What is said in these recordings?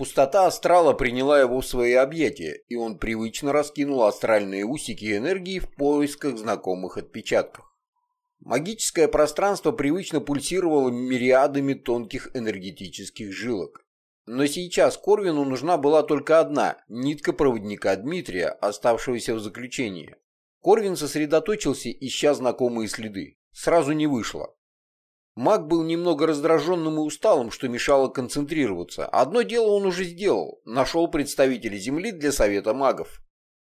Пустота астрала приняла его в свои объятия, и он привычно раскинул астральные усики энергии в поисках знакомых отпечатков. Магическое пространство привычно пульсировало мириадами тонких энергетических жилок. Но сейчас Корвину нужна была только одна – нитка проводника Дмитрия, оставшегося в заключении. Корвин сосредоточился, ища знакомые следы. Сразу не вышло. Маг был немного раздраженным и усталым, что мешало концентрироваться. Одно дело он уже сделал. Нашел представителя Земли для Совета магов.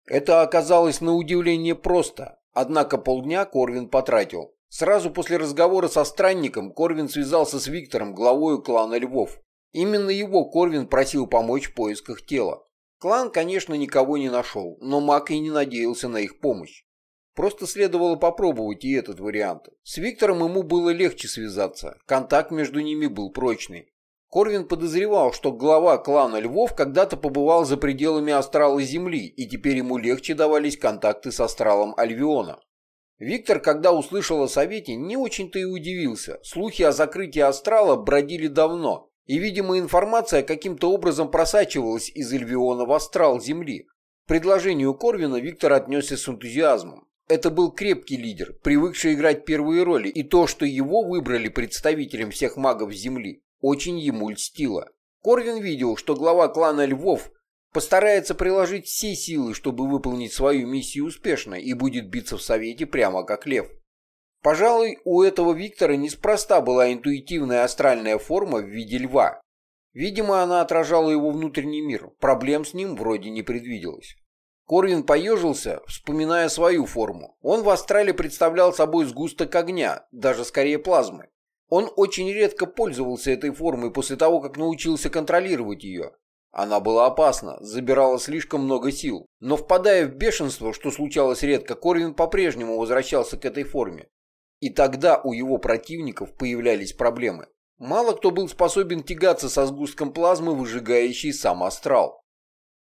Это оказалось на удивление просто. Однако полдня Корвин потратил. Сразу после разговора со странником Корвин связался с Виктором, главой клана Львов. Именно его Корвин просил помочь в поисках тела. Клан, конечно, никого не нашел, но маг и не надеялся на их помощь. Просто следовало попробовать и этот вариант. С Виктором ему было легче связаться, контакт между ними был прочный. Корвин подозревал, что глава клана Львов когда-то побывал за пределами астрала Земли, и теперь ему легче давались контакты с астралом Альвиона. Виктор, когда услышал о совете, не очень-то и удивился. Слухи о закрытии астрала бродили давно, и, видимо, информация каким-то образом просачивалась из Альвиона в астрал Земли. К предложению Корвина Виктор отнесся с энтузиазмом. Это был крепкий лидер, привыкший играть первые роли, и то, что его выбрали представителем всех магов Земли, очень ему льстило. Корвин видел, что глава клана Львов постарается приложить все силы, чтобы выполнить свою миссию успешно, и будет биться в Совете прямо как лев. Пожалуй, у этого Виктора неспроста была интуитивная астральная форма в виде льва. Видимо, она отражала его внутренний мир, проблем с ним вроде не предвиделось. Корвин поежился, вспоминая свою форму. Он в астрале представлял собой сгусток огня, даже скорее плазмы. Он очень редко пользовался этой формой после того, как научился контролировать ее. Она была опасна, забирала слишком много сил. Но впадая в бешенство, что случалось редко, Корвин по-прежнему возвращался к этой форме. И тогда у его противников появлялись проблемы. Мало кто был способен тягаться со сгустком плазмы, выжигающей сам астрал.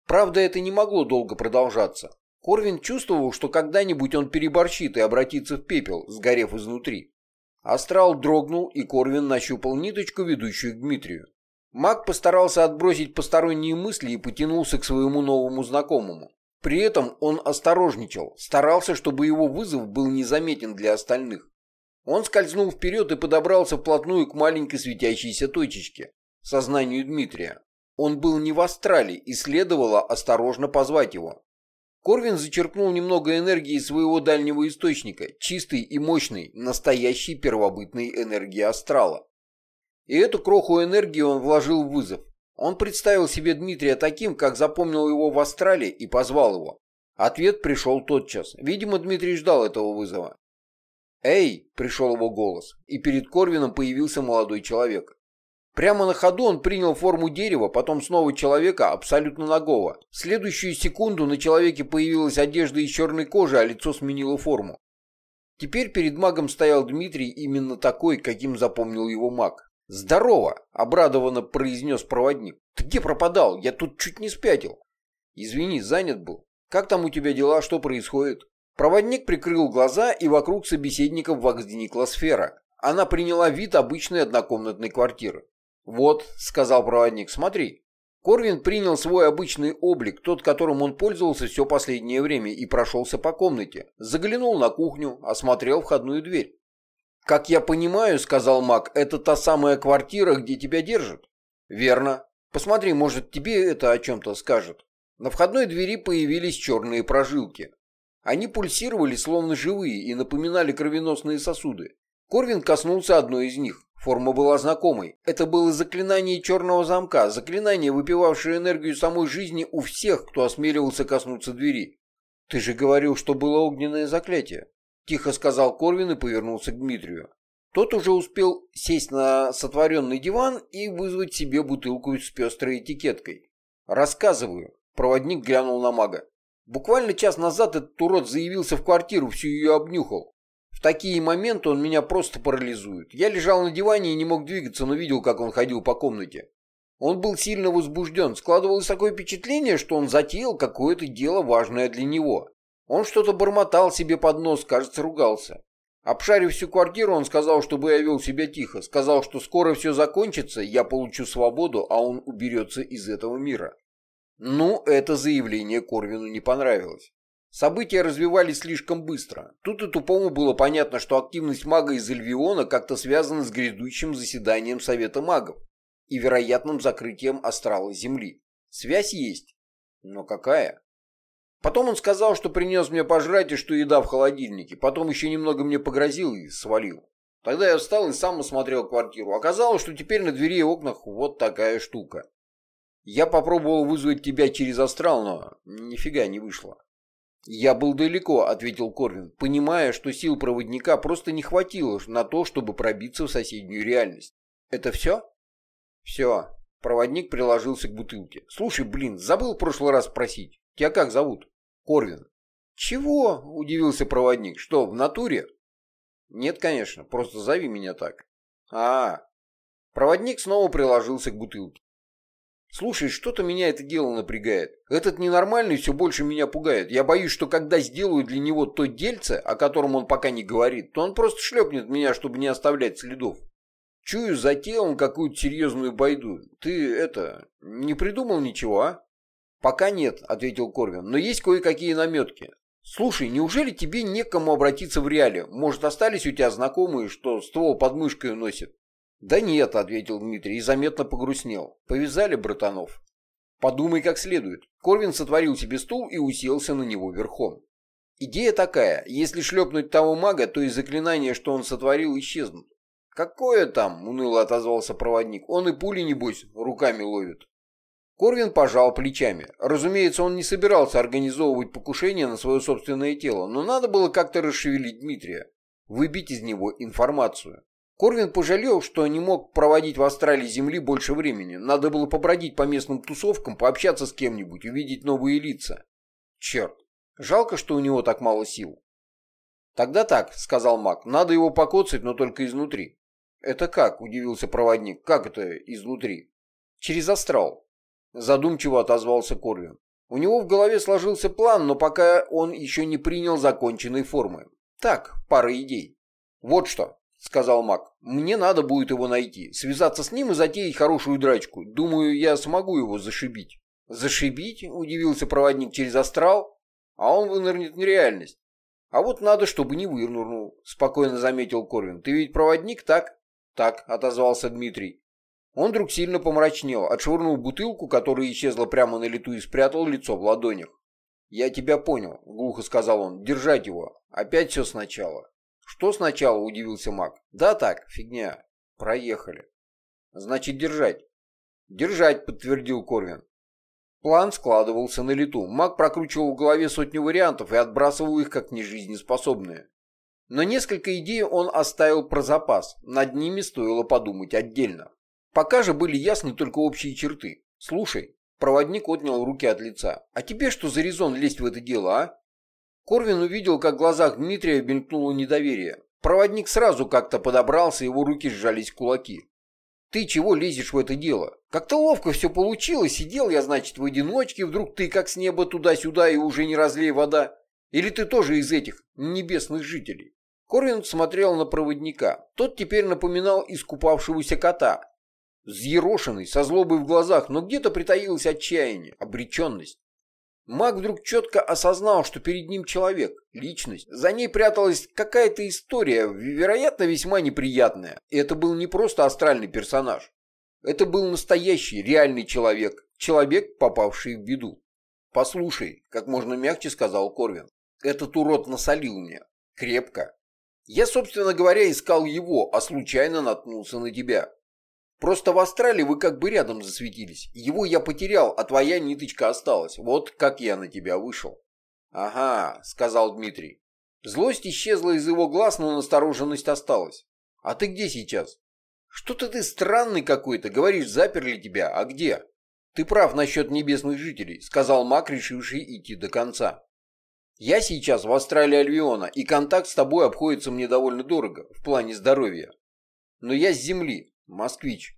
Правда, это не могло долго продолжаться. Корвин чувствовал, что когда-нибудь он переборщит и обратится в пепел, сгорев изнутри. Астрал дрогнул, и Корвин нащупал ниточку, ведущую к Дмитрию. Маг постарался отбросить посторонние мысли и потянулся к своему новому знакомому. При этом он осторожничал, старался, чтобы его вызов был незаметен для остальных. Он скользнул вперед и подобрался вплотную к маленькой светящейся точечке, сознанию Дмитрия. Он был не в астрале, и следовало осторожно позвать его. Корвин зачерпнул немного энергии из своего дальнего источника, чистой и мощной, настоящей первобытной энергии астрала. И эту кроху энергии он вложил в вызов. Он представил себе Дмитрия таким, как запомнил его в астрале, и позвал его. Ответ пришел тотчас. Видимо, Дмитрий ждал этого вызова. «Эй!» — пришел его голос, и перед Корвином появился молодой человек. Прямо на ходу он принял форму дерева, потом снова человека, абсолютно нагого. Следующую секунду на человеке появилась одежда из черной кожи, а лицо сменило форму. Теперь перед магом стоял Дмитрий именно такой, каким запомнил его маг. «Здорово!» — обрадованно произнес проводник. «Ты где пропадал? Я тут чуть не спятил». «Извини, занят был. Как там у тебя дела? Что происходит?» Проводник прикрыл глаза, и вокруг собеседников возникла сфера. Она приняла вид обычной однокомнатной квартиры. «Вот», — сказал проводник, — «смотри». Корвин принял свой обычный облик, тот, которым он пользовался все последнее время, и прошелся по комнате. Заглянул на кухню, осмотрел входную дверь. «Как я понимаю», — сказал маг, — «это та самая квартира, где тебя держат?» «Верно. Посмотри, может, тебе это о чем-то скажет». На входной двери появились черные прожилки. Они пульсировали, словно живые, и напоминали кровеносные сосуды. Корвин коснулся одной из них. Форма была знакомой. Это было заклинание черного замка, заклинание, выпивавшее энергию самой жизни у всех, кто осмеливался коснуться двери. «Ты же говорил, что было огненное заклятие», — тихо сказал Корвин и повернулся к Дмитрию. Тот уже успел сесть на сотворенный диван и вызвать себе бутылку с пестрой этикеткой. «Рассказываю», — проводник глянул на мага. Буквально час назад этот урод заявился в квартиру, всю ее обнюхал. В такие моменты он меня просто парализует. Я лежал на диване и не мог двигаться, но видел, как он ходил по комнате. Он был сильно возбужден. Складывалось такое впечатление, что он затеял какое-то дело важное для него. Он что-то бормотал себе под нос, кажется, ругался. Обшарив всю квартиру, он сказал, чтобы я вел себя тихо. Сказал, что скоро все закончится, я получу свободу, а он уберется из этого мира. Ну, это заявление Корвину не понравилось. События развивались слишком быстро. Тут и тупому было понятно, что активность мага из Эльвиона как-то связана с грядущим заседанием Совета магов и вероятным закрытием астрала Земли. Связь есть. Но какая? Потом он сказал, что принес мне пожрать и что еда в холодильнике. Потом еще немного мне погрозил и свалил. Тогда я встал и сам осмотрел квартиру. Оказалось, что теперь на двери и окнах вот такая штука. Я попробовал вызвать тебя через астрал, но нифига не вышло. «Я был далеко», — ответил Корвин, понимая, что сил проводника просто не хватило на то, чтобы пробиться в соседнюю реальность. «Это все?» «Все». Проводник приложился к бутылке. «Слушай, блин, забыл в прошлый раз спросить. Тебя как зовут?» «Корвин». «Чего?» — удивился проводник. «Что, в натуре?» «Нет, конечно, просто зови меня так». «А, Проводник снова приложился к бутылке. Слушай, что-то меня это дело напрягает. Этот ненормальный все больше меня пугает. Я боюсь, что когда сделаю для него то дельце, о котором он пока не говорит, то он просто шлепнет меня, чтобы не оставлять следов. Чую, затеял он какую-то серьезную байду. Ты, это, не придумал ничего, а? Пока нет, ответил Корвин, но есть кое-какие наметки. Слушай, неужели тебе некому обратиться в реале? Может, остались у тебя знакомые, что ствол под мышкой носит? «Да нет», — ответил Дмитрий и заметно погрустнел. «Повязали братанов». «Подумай как следует». Корвин сотворил себе стул и уселся на него верхом. «Идея такая. Если шлепнуть того мага, то и заклинания, что он сотворил, исчезнут». «Какое там?» — уныло отозвался проводник. «Он и пули, небось, руками ловит». Корвин пожал плечами. Разумеется, он не собирался организовывать покушение на свое собственное тело, но надо было как-то расшевелить Дмитрия, выбить из него информацию. Корвин пожалел, что не мог проводить в Австралии Земли больше времени. Надо было побродить по местным тусовкам, пообщаться с кем-нибудь, увидеть новые лица. Черт, жалко, что у него так мало сил. «Тогда так», — сказал маг, — «надо его покоцать, но только изнутри». «Это как?» — удивился проводник. «Как это изнутри?» «Через астрал», — задумчиво отозвался Корвин. У него в голове сложился план, но пока он еще не принял законченной формы. Так, пара идей. Вот что. — сказал маг. «Мне надо будет его найти, связаться с ним и затеять хорошую драчку. Думаю, я смогу его зашибить». «Зашибить?» — удивился проводник через астрал. «А он вынырнет в реальность». «А вот надо, чтобы не вынырнул», — спокойно заметил Корвин. «Ты ведь проводник, так?» «Так», — отозвался Дмитрий. Он вдруг сильно помрачнел, отшвырнул бутылку, которая исчезла прямо на лету и спрятал лицо в ладонях. «Я тебя понял», — глухо сказал он. «Держать его. Опять все сначала». «Что сначала?» – удивился маг. «Да так, фигня. Проехали». «Значит, держать». «Держать», – подтвердил Корвин. План складывался на лету. Маг прокручивал в голове сотню вариантов и отбрасывал их как нежизнеспособные. Но несколько идей он оставил про запас. Над ними стоило подумать отдельно. Пока же были ясны только общие черты. «Слушай», – проводник отнял руки от лица, – «а тебе что за резон лезть в это дело, а?» Корвин увидел, как в глазах Дмитрия мелькнуло недоверие. Проводник сразу как-то подобрался, его руки сжались в кулаки. «Ты чего лезешь в это дело? Как-то ловко все получилось, сидел я, значит, в одиночке, вдруг ты как с неба туда-сюда и уже не разлей вода. Или ты тоже из этих небесных жителей?» Корвин смотрел на проводника. Тот теперь напоминал искупавшегося кота. Взъерошенный, со злобой в глазах, но где-то притаилось отчаяние, обреченность. Маг вдруг четко осознал, что перед ним человек, личность. За ней пряталась какая-то история, вероятно, весьма неприятная. И это был не просто астральный персонаж. Это был настоящий, реальный человек. Человек, попавший в беду. «Послушай», — как можно мягче сказал Корвин, — «этот урод насолил мне. Крепко. Я, собственно говоря, искал его, а случайно наткнулся на тебя. Просто в Австралии вы как бы рядом засветились. Его я потерял, а твоя ниточка осталась. Вот как я на тебя вышел». «Ага», — сказал Дмитрий. Злость исчезла из его глаз, но настороженность осталась. «А ты где сейчас?» «Что-то ты странный какой-то. Говоришь, заперли тебя. А где?» «Ты прав насчет небесных жителей», — сказал Мак, решивший идти до конца. «Я сейчас в Австралии Альвиона, и контакт с тобой обходится мне довольно дорого в плане здоровья. Но я с Земли, москвич.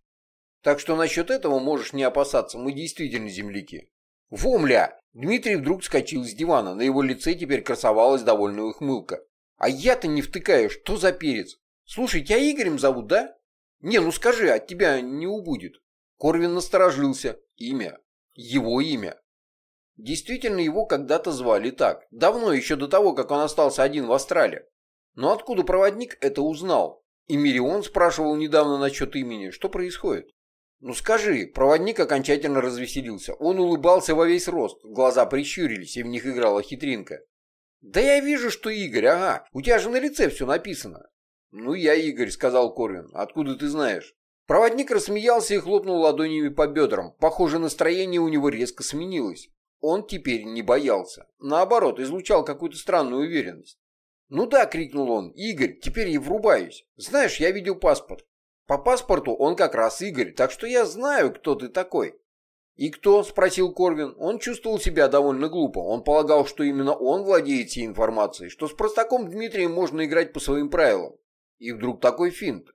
Так что насчет этого можешь не опасаться, мы действительно земляки. Вомля! Дмитрий вдруг вскочил с дивана, на его лице теперь красовалась довольная ухмылка. А я-то не втыкаю, что за перец? Слушай, тебя Игорем зовут, да? Не, ну скажи, от тебя не убудет. Корвин насторожился. Имя. Его имя. Действительно, его когда-то звали так. Давно, еще до того, как он остался один в Австралии. Но откуда проводник это узнал? И Мирион спрашивал недавно насчет имени. Что происходит? Ну скажи, проводник окончательно развеселился. Он улыбался во весь рост, глаза прищурились, и в них играла хитринка. Да я вижу, что Игорь, ага, у тебя же на лице все написано. Ну я Игорь, сказал Корвин, откуда ты знаешь? Проводник рассмеялся и хлопнул ладонями по бедрам. Похоже, настроение у него резко сменилось. Он теперь не боялся. Наоборот, излучал какую-то странную уверенность. «Ну да», — крикнул он, — «Игорь, теперь я врубаюсь. Знаешь, я видел паспорт. По паспорту он как раз Игорь, так что я знаю, кто ты такой». «И кто?» — спросил Корвин. Он чувствовал себя довольно глупо. Он полагал, что именно он владеет всей информацией, что с простаком Дмитрием можно играть по своим правилам. И вдруг такой финт.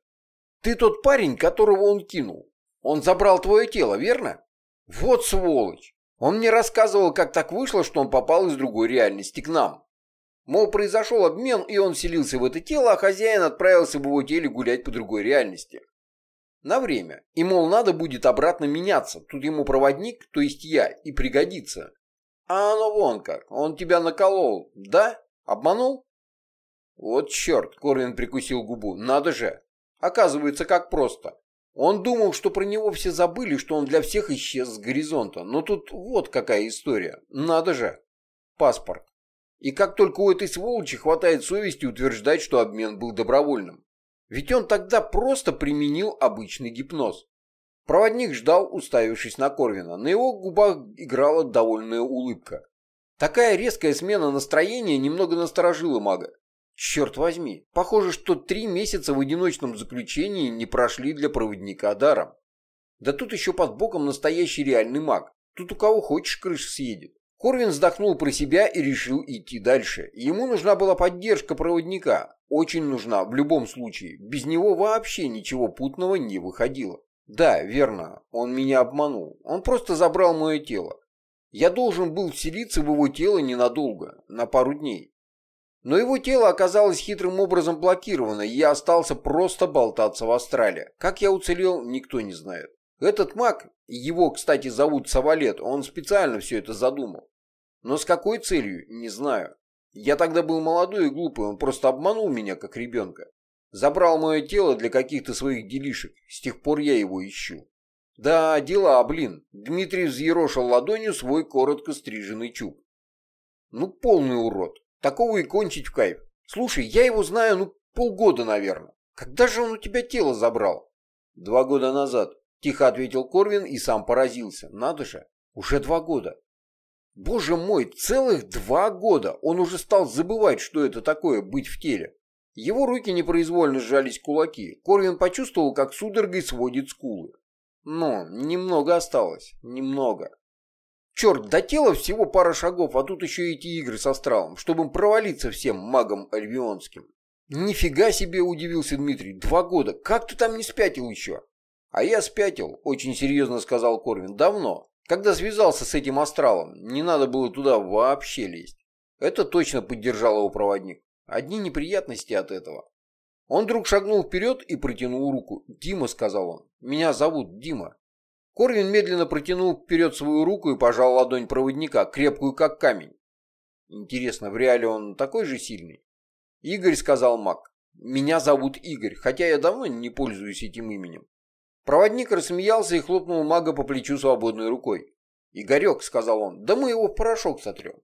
«Ты тот парень, которого он кинул. Он забрал твое тело, верно?» «Вот сволочь! Он мне рассказывал, как так вышло, что он попал из другой реальности к нам. Мол, произошел обмен, и он селился в это тело, а хозяин отправился в его теле гулять по другой реальности. На время. И, мол, надо будет обратно меняться. Тут ему проводник, то есть я, и пригодится. А ну вон как, он тебя наколол, да? Обманул? Вот черт, Корвин прикусил губу, надо же. Оказывается, как просто. Он думал, что про него все забыли, что он для всех исчез с горизонта. Но тут вот какая история. Надо же. Паспорт. И как только у этой сволочи хватает совести утверждать, что обмен был добровольным. Ведь он тогда просто применил обычный гипноз. Проводник ждал, уставившись на Корвина. На его губах играла довольная улыбка. Такая резкая смена настроения немного насторожила мага. Черт возьми, похоже, что три месяца в одиночном заключении не прошли для проводника даром. Да тут еще под боком настоящий реальный маг. Тут у кого хочешь крыша съедет. Корвин вздохнул про себя и решил идти дальше. Ему нужна была поддержка проводника. Очень нужна, в любом случае. Без него вообще ничего путного не выходило. Да, верно, он меня обманул. Он просто забрал мое тело. Я должен был вселиться в его тело ненадолго, на пару дней. Но его тело оказалось хитрым образом блокировано, и я остался просто болтаться в Австралии. Как я уцелел, никто не знает. Этот маг, его, кстати, зовут Савалет, он специально все это задумал. Но с какой целью, не знаю. Я тогда был молодой и глупый, он просто обманул меня, как ребенка. Забрал мое тело для каких-то своих делишек, с тех пор я его ищу. Да, дела, блин. Дмитрий взъерошил ладонью свой коротко стриженный чуб. Ну, полный урод. Такого и кончить в кайф. Слушай, я его знаю, ну, полгода, наверное. Когда же он у тебя тело забрал? Два года назад. Тихо ответил Корвин и сам поразился. Надо же, уже два года. Боже мой, целых два года. Он уже стал забывать, что это такое быть в теле. Его руки непроизвольно сжались кулаки. Корвин почувствовал, как судорогой сводит скулы. Но немного осталось. Немного. Черт, до тела всего пара шагов, а тут еще эти игры с астралом, чтобы провалиться всем магом альвионским. Нифига себе, удивился Дмитрий. Два года. Как ты там не спятил еще? А я спятил, очень серьезно сказал Корвин. Давно. Когда связался с этим астралом, не надо было туда вообще лезть. Это точно поддержал его проводник. Одни неприятности от этого. Он вдруг шагнул вперед и протянул руку. «Дима», — сказал он, — «меня зовут Дима». Корвин медленно протянул вперед свою руку и пожал ладонь проводника, крепкую как камень. Интересно, в реале он такой же сильный? Игорь сказал маг. Меня зовут Игорь, хотя я давно не пользуюсь этим именем. Проводник рассмеялся и хлопнул мага по плечу свободной рукой. «Игорек», — сказал он, — «да мы его в порошок сотрем.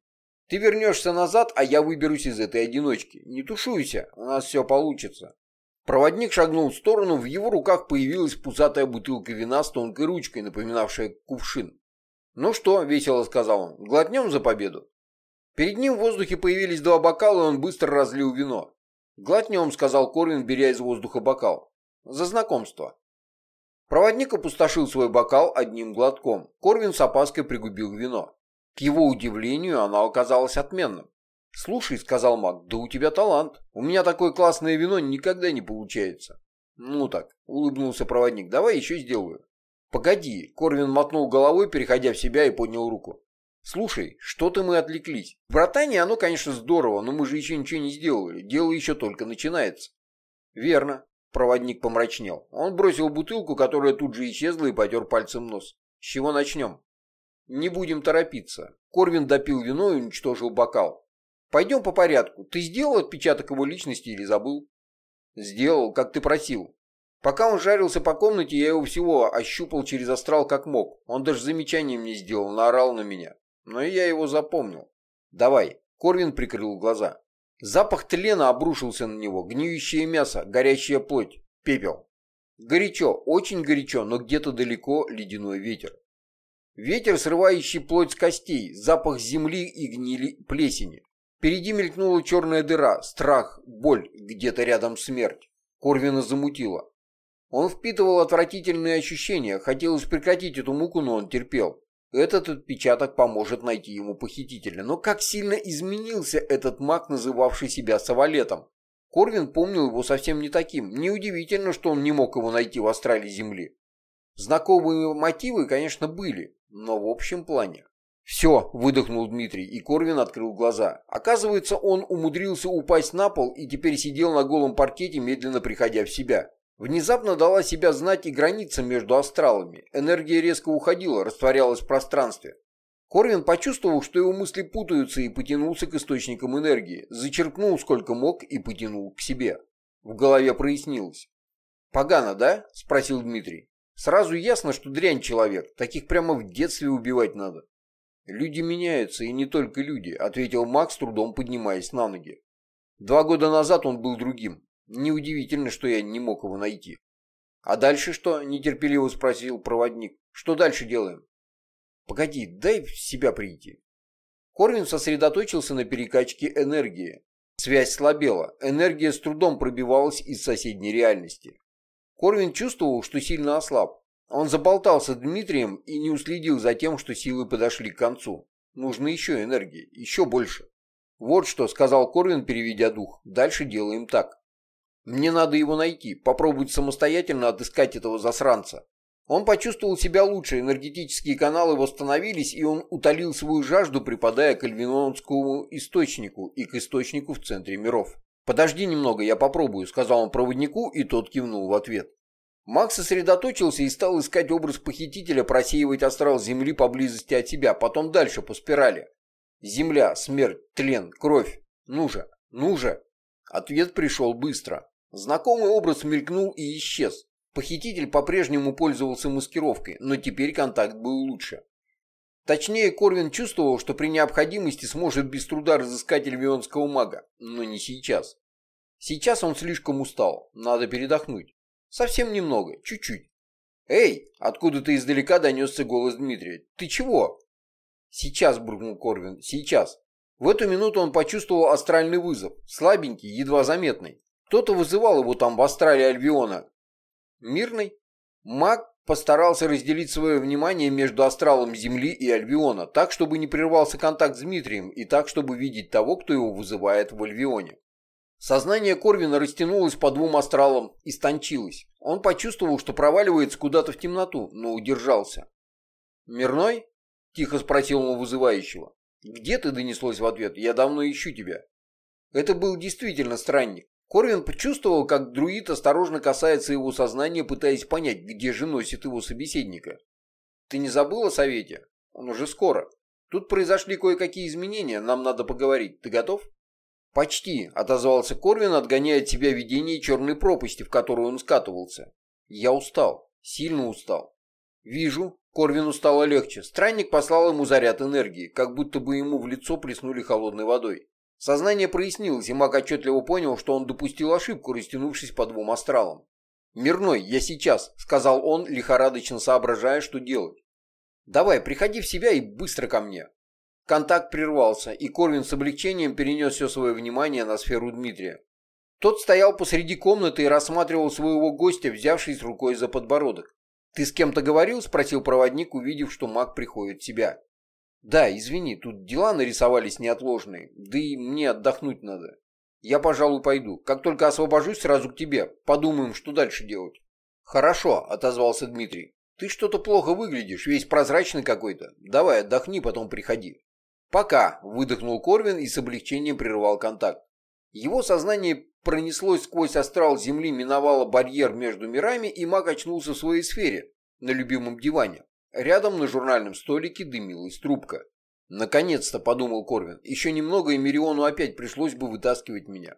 Ты вернешься назад, а я выберусь из этой одиночки. Не тушуйся, у нас все получится». Проводник шагнул в сторону, в его руках появилась пузатая бутылка вина с тонкой ручкой, напоминавшая кувшин. «Ну что?» — весело сказал он. «Глотнем за победу?» Перед ним в воздухе появились два бокала, и он быстро разлил вино. «Глотнем», — сказал Корвин, беря из воздуха бокал. «За знакомство». Проводник опустошил свой бокал одним глотком. Корвин с опаской пригубил вино. К его удивлению, оно оказалось отменным. «Слушай», — сказал маг, — «да у тебя талант. У меня такое классное вино никогда не получается». «Ну так», — улыбнулся проводник, — «давай еще сделаю». «Погоди», — Корвин мотнул головой, переходя в себя и поднял руку. Слушай, что-то мы отвлеклись. В братане оно, конечно, здорово, но мы же еще ничего не сделали. Дело еще только начинается. Верно. Проводник помрачнел. Он бросил бутылку, которая тут же исчезла, и потер пальцем нос. С чего начнем? Не будем торопиться. Корвин допил вино и уничтожил бокал. Пойдем по порядку. Ты сделал отпечаток его личности или забыл? Сделал, как ты просил. Пока он жарился по комнате, я его всего ощупал через астрал как мог. Он даже замечание мне сделал, наорал на меня. Но я его запомнил. Давай. Корвин прикрыл глаза. Запах тлена обрушился на него. Гниющее мясо, горящая плоть, пепел. Горячо, очень горячо, но где-то далеко ледяной ветер. Ветер, срывающий плоть с костей, запах земли и гнили плесени. Впереди мелькнула черная дыра, страх, боль, где-то рядом смерть. Корвина замутило. Он впитывал отвратительные ощущения, хотелось прекратить эту муку, но он терпел. Этот отпечаток поможет найти ему похитителя. Но как сильно изменился этот маг, называвший себя Савалетом? Корвин помнил его совсем не таким. Неудивительно, что он не мог его найти в астрале Земли. Знакомые мотивы, конечно, были, но в общем плане. «Все», — выдохнул Дмитрий, и Корвин открыл глаза. Оказывается, он умудрился упасть на пол и теперь сидел на голом паркете, медленно приходя в себя. Внезапно дала себя знать и граница между астралами. Энергия резко уходила, растворялась в пространстве. Корвин почувствовал, что его мысли путаются и потянулся к источникам энергии. Зачерпнул сколько мог и потянул к себе. В голове прояснилось. «Погано, да?» – спросил Дмитрий. «Сразу ясно, что дрянь человек. Таких прямо в детстве убивать надо». «Люди меняются, и не только люди», – ответил Макс, трудом поднимаясь на ноги. Два года назад он был другим. Неудивительно, что я не мог его найти. «А дальше что?» – нетерпеливо спросил проводник. «Что дальше делаем?» «Погоди, дай в себя прийти». Корвин сосредоточился на перекачке энергии. Связь слабела, энергия с трудом пробивалась из соседней реальности. Корвин чувствовал, что сильно ослаб. Он заболтался Дмитрием и не уследил за тем, что силы подошли к концу. Нужно еще энергии, еще больше. «Вот что», — сказал Корвин, переведя дух. «Дальше делаем так. Мне надо его найти, попробовать самостоятельно отыскать этого засранца. Он почувствовал себя лучше, энергетические каналы восстановились, и он утолил свою жажду, припадая к альвинонскому источнику и к источнику в центре миров. «Подожди немного, я попробую», — сказал он проводнику, и тот кивнул в ответ. Макс сосредоточился и стал искать образ похитителя, просеивать астрал Земли поблизости от себя, потом дальше по спирали. Земля, смерть, тлен, кровь. Ну же, ну же. Ответ пришел быстро. Знакомый образ мелькнул и исчез. Похититель по-прежнему пользовался маскировкой, но теперь контакт был лучше. Точнее, Корвин чувствовал, что при необходимости сможет без труда разыскать альвионского мага, но не сейчас. Сейчас он слишком устал, надо передохнуть. Совсем немного, чуть-чуть. «Эй!» — откуда-то издалека донесся голос Дмитрия. «Ты чего?» «Сейчас», — буркнул Корвин, — «сейчас». В эту минуту он почувствовал астральный вызов, слабенький, едва заметный. Кто-то вызывал его там в астрале Альвиона. Мирный? Маг постарался разделить свое внимание между астралом Земли и Альвиона, так, чтобы не прервался контакт с Дмитрием, и так, чтобы видеть того, кто его вызывает в Альвионе. Сознание Корвина растянулось по двум астралам, и стончилось. Он почувствовал, что проваливается куда-то в темноту, но удержался. «Мирной?» – тихо спросил он вызывающего. «Где ты?» – донеслось в ответ. «Я давно ищу тебя». Это был действительно странник. Корвин почувствовал, как друид осторожно касается его сознания, пытаясь понять, где же носит его собеседника. «Ты не забыл о совете? Он уже скоро. Тут произошли кое-какие изменения, нам надо поговорить. Ты готов?» «Почти», — отозвался Корвин, отгоняя от себя видение черной пропасти, в которую он скатывался. «Я устал. Сильно устал». «Вижу». Корвину стало легче. Странник послал ему заряд энергии, как будто бы ему в лицо плеснули холодной водой. Сознание прояснилось, и маг отчетливо понял, что он допустил ошибку, растянувшись по двум астралам. «Мирной, я сейчас», — сказал он, лихорадочно соображая, что делать. «Давай, приходи в себя и быстро ко мне». Контакт прервался, и Корвин с облегчением перенес все свое внимание на сферу Дмитрия. Тот стоял посреди комнаты и рассматривал своего гостя, взявшись рукой за подбородок. «Ты с кем-то говорил?» — спросил проводник, увидев, что маг приходит в себя. «Да, извини, тут дела нарисовались неотложные, да и мне отдохнуть надо. Я, пожалуй, пойду. Как только освобожусь, сразу к тебе. Подумаем, что дальше делать». «Хорошо», — отозвался Дмитрий. Ты что-то плохо выглядишь, весь прозрачный какой-то. Давай, отдохни, потом приходи. Пока, выдохнул Корвин и с облегчением прервал контакт. Его сознание пронеслось сквозь астрал Земли, миновало барьер между мирами, и маг очнулся в своей сфере, на любимом диване. Рядом на журнальном столике дымилась трубка. «Наконец-то», — подумал Корвин, — «еще немного, и Мириону опять пришлось бы вытаскивать меня».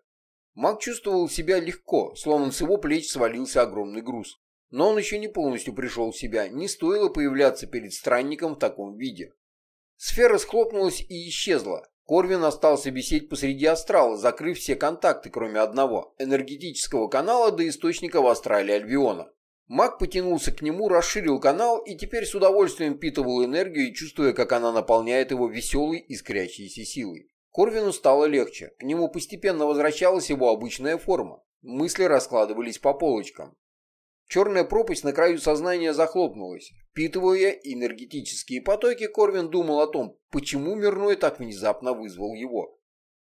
Маг чувствовал себя легко, словно с его плеч свалился огромный груз. Но он еще не полностью пришел в себя, не стоило появляться перед странником в таком виде. Сфера схлопнулась и исчезла. Корвин остался висеть посреди астрала, закрыв все контакты, кроме одного – энергетического канала до источника в астрале Альвиона. Маг потянулся к нему, расширил канал и теперь с удовольствием впитывал энергию, чувствуя, как она наполняет его веселой, искрящейся силой. Корвину стало легче, к нему постепенно возвращалась его обычная форма. Мысли раскладывались по полочкам. Черная пропасть на краю сознания захлопнулась. Впитывая энергетические потоки, Корвин думал о том, почему Мирной так внезапно вызвал его.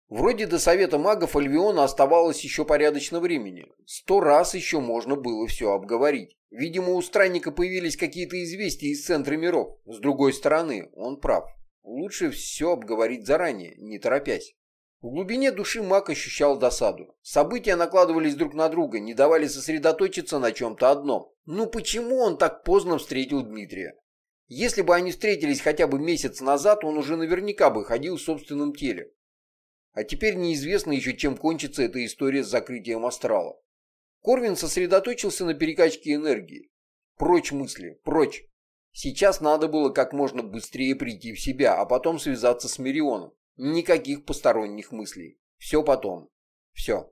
Вроде до совета магов Альвиона оставалось еще порядочно времени. Сто раз еще можно было все обговорить. Видимо, у странника появились какие-то известия из центра миров. С другой стороны, он прав. Лучше все обговорить заранее, не торопясь. В глубине души маг ощущал досаду. События накладывались друг на друга, не давали сосредоточиться на чем-то одном. Ну почему он так поздно встретил Дмитрия? Если бы они встретились хотя бы месяц назад, он уже наверняка бы ходил в собственном теле. А теперь неизвестно еще, чем кончится эта история с закрытием астрала. Корвин сосредоточился на перекачке энергии. Прочь мысли, прочь. Сейчас надо было как можно быстрее прийти в себя, а потом связаться с Мирионом. Никаких посторонних мыслей. Все потом. Все.